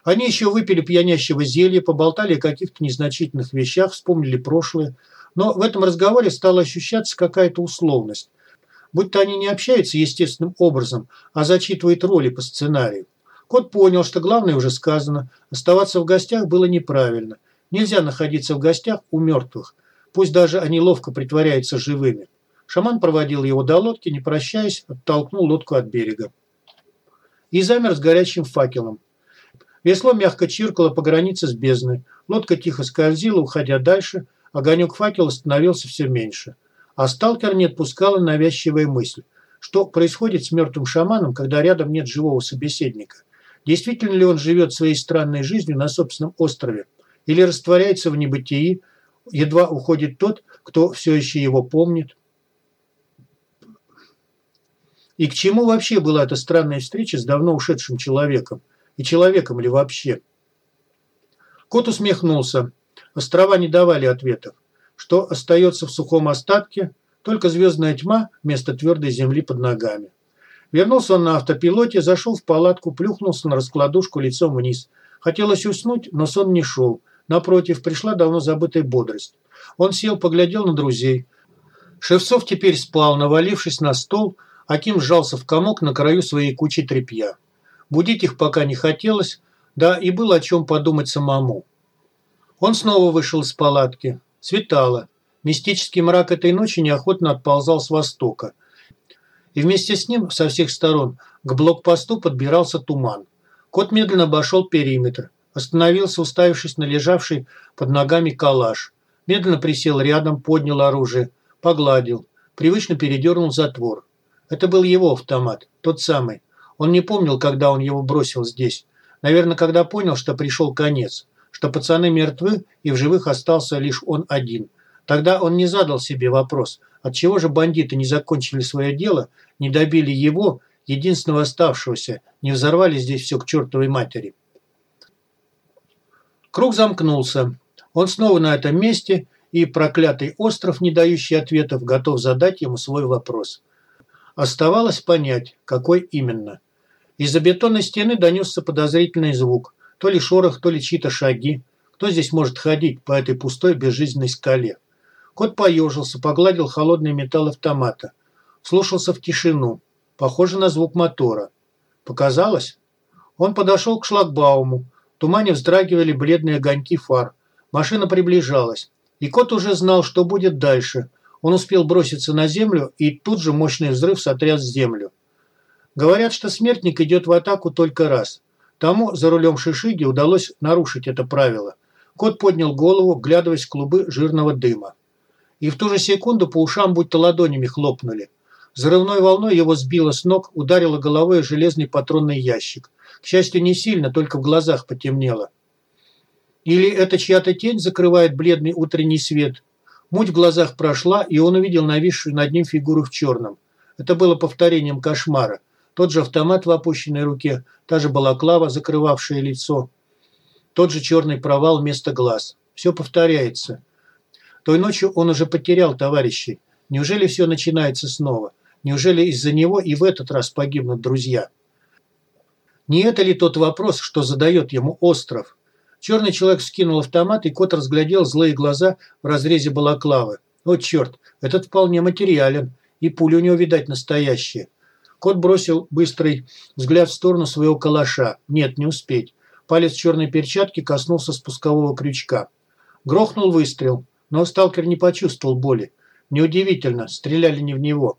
Они еще выпили пьянящего зелья, поболтали о каких-то незначительных вещах, вспомнили прошлое. Но в этом разговоре стала ощущаться какая-то условность. Будто они не общаются естественным образом, а зачитывают роли по сценарию. Кот понял, что главное уже сказано. Оставаться в гостях было неправильно – Нельзя находиться в гостях у мертвых, пусть даже они ловко притворяются живыми. Шаман проводил его до лодки, не прощаясь, оттолкнул лодку от берега. И замер с горящим факелом. Весло мягко чиркало по границе с бездной. Лодка тихо скользила, уходя дальше. Огонек факела становился все меньше. А сталкер не отпускала навязчивая мысль. Что происходит с мертвым шаманом, когда рядом нет живого собеседника? Действительно ли он живет своей странной жизнью на собственном острове? или растворяется в небытии, едва уходит тот, кто все еще его помнит. И к чему вообще была эта странная встреча с давно ушедшим человеком? И человеком ли вообще? Кот усмехнулся. Острова не давали ответов. Что остается в сухом остатке? Только звездная тьма вместо твердой земли под ногами. Вернулся он на автопилоте, зашел в палатку, плюхнулся на раскладушку лицом вниз. Хотелось уснуть, но сон не шел. Напротив, пришла давно забытая бодрость. Он сел, поглядел на друзей. Шевцов теперь спал, навалившись на стол, Аким сжался в комок на краю своей кучи тряпья. Будить их пока не хотелось, да и было о чем подумать самому. Он снова вышел из палатки. Светало. Мистический мрак этой ночи неохотно отползал с востока. И вместе с ним со всех сторон к блокпосту подбирался туман. Кот медленно обошел периметр. Остановился, уставившись на лежавший под ногами калаш. Медленно присел рядом, поднял оружие, погладил, привычно передернул затвор. Это был его автомат, тот самый. Он не помнил, когда он его бросил здесь. Наверное, когда понял, что пришел конец, что пацаны мертвы и в живых остался лишь он один. Тогда он не задал себе вопрос, отчего же бандиты не закончили свое дело, не добили его, единственного оставшегося, не взорвали здесь все к чертовой матери. Круг замкнулся. Он снова на этом месте, и проклятый остров, не дающий ответов, готов задать ему свой вопрос. Оставалось понять, какой именно. Из-за бетонной стены донесся подозрительный звук. То ли шорох, то ли чьи-то шаги. Кто здесь может ходить по этой пустой безжизненной скале? Кот поежился, погладил холодный металл автомата. Слушался в тишину. Похоже на звук мотора. Показалось? Он подошел к шлагбауму. В тумане вздрагивали бледные огоньки фар. Машина приближалась. И кот уже знал, что будет дальше. Он успел броситься на землю, и тут же мощный взрыв сотряс землю. Говорят, что смертник идет в атаку только раз. Тому за рулем Шишиги удалось нарушить это правило. Кот поднял голову, вглядываясь в клубы жирного дыма. И в ту же секунду по ушам будто ладонями хлопнули. Взрывной волной его сбило с ног, ударило головой о железный патронный ящик. К счастью, не сильно, только в глазах потемнело. Или это чья-то тень закрывает бледный утренний свет? Муть в глазах прошла, и он увидел нависшую над ним фигуру в черном. Это было повторением кошмара. Тот же автомат в опущенной руке, та же балаклава, закрывавшая лицо. Тот же черный провал вместо глаз. Все повторяется. Той ночью он уже потерял товарищей. Неужели все начинается снова? Неужели из-за него и в этот раз погибнут друзья? Не это ли тот вопрос, что задает ему остров? Черный человек скинул автомат, и кот разглядел злые глаза в разрезе балаклавы. О, черт, этот вполне материален, и пули у него, видать, настоящие. Кот бросил быстрый взгляд в сторону своего калаша. Нет, не успеть. Палец черной перчатки коснулся спускового крючка. Грохнул выстрел, но сталкер не почувствовал боли. Неудивительно, стреляли не в него.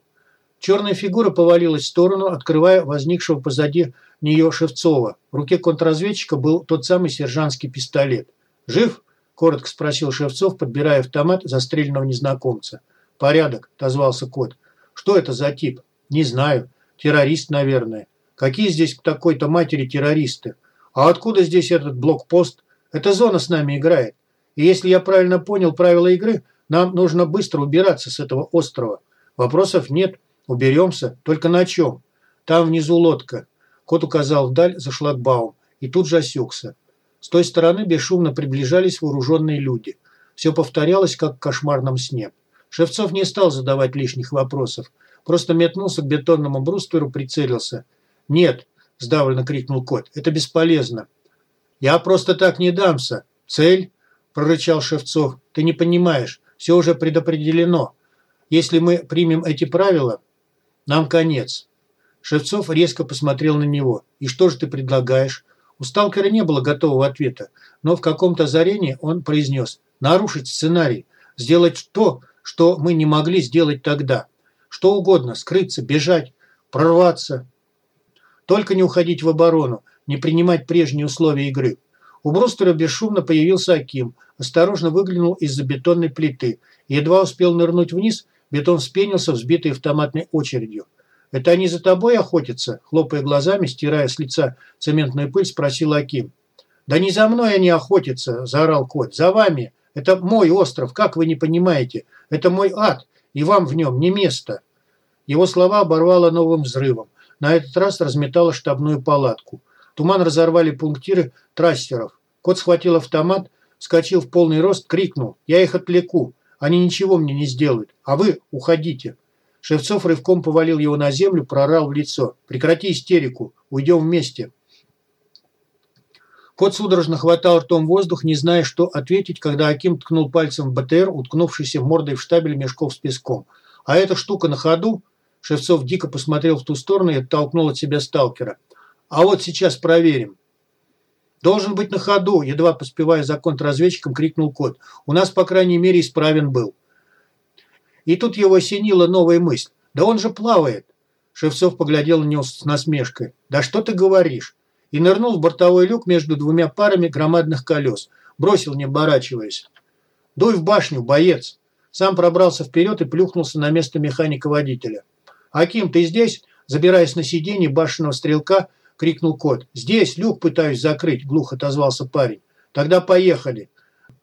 Черная фигура повалилась в сторону, открывая возникшего позади нее Шевцова. В руке контрразведчика был тот самый сержантский пистолет. «Жив?» – коротко спросил Шевцов, подбирая автомат застреленного незнакомца. «Порядок», – отозвался кот. «Что это за тип?» «Не знаю. Террорист, наверное. Какие здесь к такой-то матери террористы? А откуда здесь этот блокпост? Эта зона с нами играет. И если я правильно понял правила игры, нам нужно быстро убираться с этого острова. Вопросов нет. Уберемся. Только на чем? Там внизу лодка. Кот указал вдаль за шлагбаум и тут же осекся. С той стороны бесшумно приближались вооруженные люди. Все повторялось, как в кошмарном сне. Шевцов не стал задавать лишних вопросов. Просто метнулся к бетонному брустверу, прицелился. «Нет!» – сдавленно крикнул кот. «Это бесполезно!» «Я просто так не дамся! Цель?» – прорычал Шевцов. «Ты не понимаешь. Все уже предопределено. Если мы примем эти правила, нам конец. Шевцов резко посмотрел на него. «И что же ты предлагаешь?» У сталкера не было готового ответа, но в каком-то озарении он произнес «нарушить сценарий, сделать то, что мы не могли сделать тогда. Что угодно, скрыться, бежать, прорваться. Только не уходить в оборону, не принимать прежние условия игры». У брустера бесшумно появился Аким, осторожно выглянул из-за бетонной плиты едва успел нырнуть вниз, бетон вспенился, взбитый автоматной очередью. «Это они за тобой охотятся?» Хлопая глазами, стирая с лица цементную пыль, спросил Аким. «Да не за мной они охотятся!» – заорал кот. «За вами! Это мой остров, как вы не понимаете? Это мой ад, и вам в нем не место!» Его слова оборвало новым взрывом. На этот раз разметало штабную палатку. Туман разорвали пунктиры трассеров. Кот схватил автомат, вскочил в полный рост, крикнул. «Я их отвлеку. Они ничего мне не сделают. А вы уходите!» Шевцов рывком повалил его на землю, прорал в лицо. «Прекрати истерику! Уйдем вместе!» Кот судорожно хватал ртом воздух, не зная, что ответить, когда Аким ткнул пальцем в БТР, уткнувшийся мордой в штабель мешков с песком. «А эта штука на ходу?» Шевцов дико посмотрел в ту сторону и оттолкнул от себя сталкера. «А вот сейчас проверим». «Должен быть на ходу», едва поспевая за контрразведчиком, крикнул кот. «У нас, по крайней мере, исправен был». И тут его осенила новая мысль. «Да он же плавает!» Шевцов поглядел на него с насмешкой. «Да что ты говоришь?» И нырнул в бортовой люк между двумя парами громадных колес. Бросил, не оборачиваясь. «Дуй в башню, боец!» Сам пробрался вперед и плюхнулся на место механика-водителя. «Аким, ты здесь?» Забираясь на сиденье башенного стрелка, крикнул кот. «Здесь, люк пытаюсь закрыть», – глухо отозвался парень. «Тогда поехали».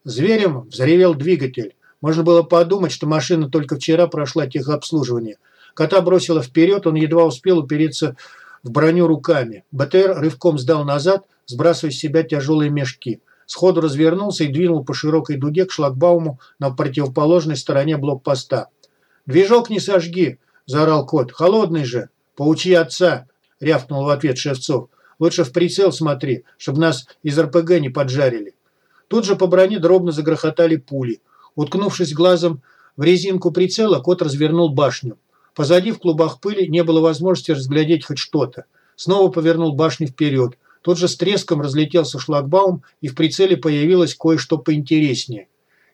Зверем взревел двигатель. Можно было подумать, что машина только вчера прошла техобслуживание. Кота бросила вперед, он едва успел упереться в броню руками. БТР рывком сдал назад, сбрасывая с себя тяжелые мешки. Сходу развернулся и двинул по широкой дуге к шлагбауму на противоположной стороне блокпоста. «Движок не сожги!» – заорал кот. «Холодный же!» «Поучи отца!» – рявкнул в ответ Шевцов. «Лучше в прицел смотри, чтобы нас из РПГ не поджарили». Тут же по броне дробно загрохотали пули. Уткнувшись глазом в резинку прицела, кот развернул башню. Позади в клубах пыли не было возможности разглядеть хоть что-то. Снова повернул башню вперед. Тут же с треском разлетелся шлагбаум, и в прицеле появилось кое-что поинтереснее.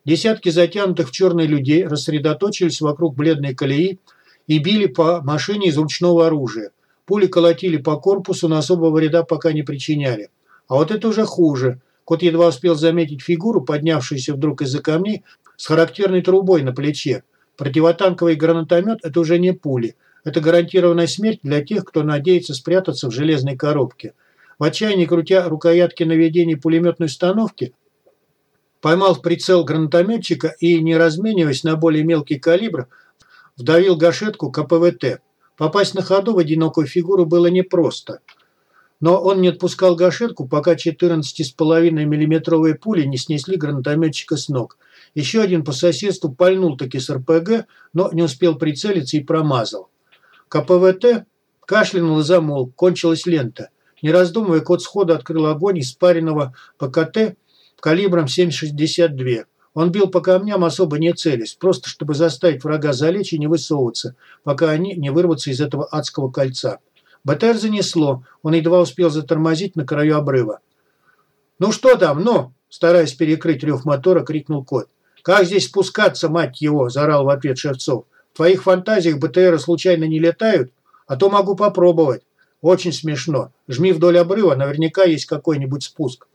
Десятки затянутых в черные людей рассредоточились вокруг бледной колеи и били по машине из ручного оружия. Пули колотили по корпусу, но особого вреда пока не причиняли. А вот это уже хуже. Кот едва успел заметить фигуру, поднявшуюся вдруг из-за камней, с характерной трубой на плече. Противотанковый гранатомет – это уже не пули. Это гарантированная смерть для тех, кто надеется спрятаться в железной коробке. В отчаянии, крутя рукоятки наведения пулеметной установки, поймал в прицел гранатометчика и, не размениваясь на более мелкий калибр, вдавил гашетку КПВТ. Попасть на ходу в одинокую фигуру было непросто – но он не отпускал гашетку, пока 14,5 миллиметровые пули не снесли гранатометчика с ног. Еще один по соседству пальнул таки с РПГ, но не успел прицелиться и промазал. КПВТ кашлянул и замолк, кончилась лента. Не раздумывая, кот сходу открыл огонь из спаренного ПКТ калибром 7,62. Он бил по камням, особо не целясь, просто чтобы заставить врага залечь и не высовываться, пока они не вырвутся из этого адского кольца. БТР занесло, он едва успел затормозить на краю обрыва. «Ну что там, ну?» – стараясь перекрыть рев мотора, крикнул кот. «Как здесь спускаться, мать его?» – заорал в ответ Шевцов. «В твоих фантазиях БТРы случайно не летают? А то могу попробовать. Очень смешно. Жми вдоль обрыва, наверняка есть какой-нибудь спуск».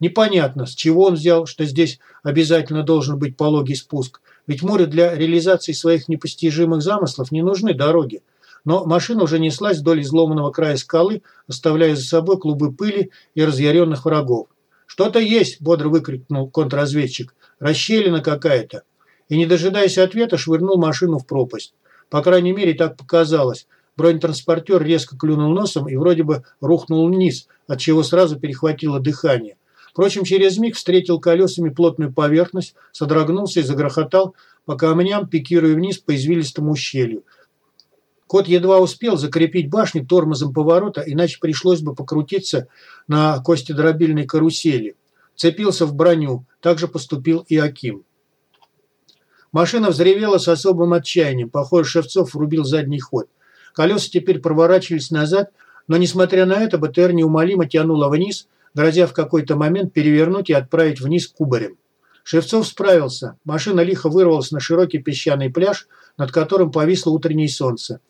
Непонятно, с чего он взял, что здесь обязательно должен быть пологий спуск. Ведь море для реализации своих непостижимых замыслов не нужны дороги но машина уже неслась вдоль изломанного края скалы, оставляя за собой клубы пыли и разъяренных врагов. «Что-то есть!» – бодро выкрикнул контрразведчик. «Расщелина какая-то!» И, не дожидаясь ответа, швырнул машину в пропасть. По крайней мере, так показалось. Бронетранспортер резко клюнул носом и вроде бы рухнул вниз, от чего сразу перехватило дыхание. Впрочем, через миг встретил колесами плотную поверхность, содрогнулся и загрохотал по камням, пикируя вниз по извилистому ущелью. Кот едва успел закрепить башню тормозом поворота, иначе пришлось бы покрутиться на костедробильной карусели. Цепился в броню. Так же поступил и Аким. Машина взревела с особым отчаянием. Похоже, Шевцов врубил задний ход. Колеса теперь проворачивались назад, но, несмотря на это, БТР неумолимо тянуло вниз, грозя в какой-то момент перевернуть и отправить вниз кубарем. Шевцов справился. Машина лихо вырвалась на широкий песчаный пляж, над которым повисло утреннее солнце.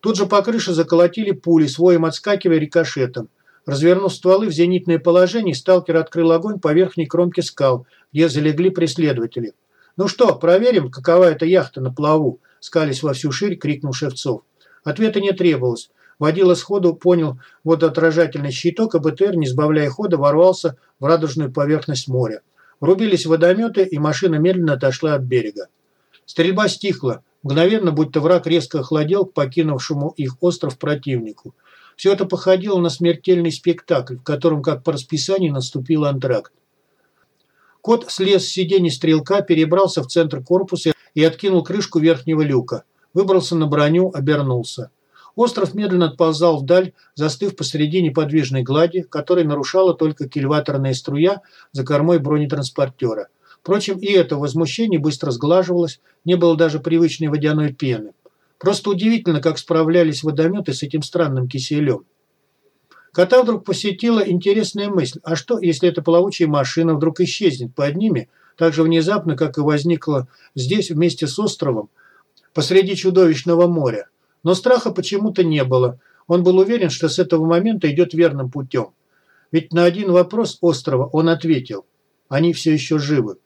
Тут же по крыше заколотили пули, своим отскакивая рикошетом. Развернув стволы в зенитное положение, сталкер открыл огонь по верхней кромке скал, где залегли преследователи. «Ну что, проверим, какова эта яхта на плаву?» – скались во всю ширь, крикнул Шевцов. Ответа не требовалось. Водила сходу понял водоотражательный щиток, а БТР, не сбавляя хода, ворвался в радужную поверхность моря. Врубились водометы, и машина медленно отошла от берега. Стрельба стихла. Мгновенно, будто враг резко охладел к покинувшему их остров противнику. Все это походило на смертельный спектакль, в котором, как по расписанию, наступил антракт. Кот слез с сиденья стрелка, перебрался в центр корпуса и откинул крышку верхнего люка. Выбрался на броню, обернулся. Остров медленно отползал вдаль, застыв посреди неподвижной глади, которой нарушала только кильваторная струя за кормой бронетранспортера. Впрочем, и это возмущение быстро сглаживалось, не было даже привычной водяной пены. Просто удивительно, как справлялись водометы с этим странным киселем. Кота вдруг посетила интересная мысль. А что, если эта плавучая машина вдруг исчезнет под ними, так же внезапно, как и возникла здесь вместе с островом, посреди чудовищного моря? Но страха почему-то не было. Он был уверен, что с этого момента идет верным путем. Ведь на один вопрос острова он ответил. Они все еще живы.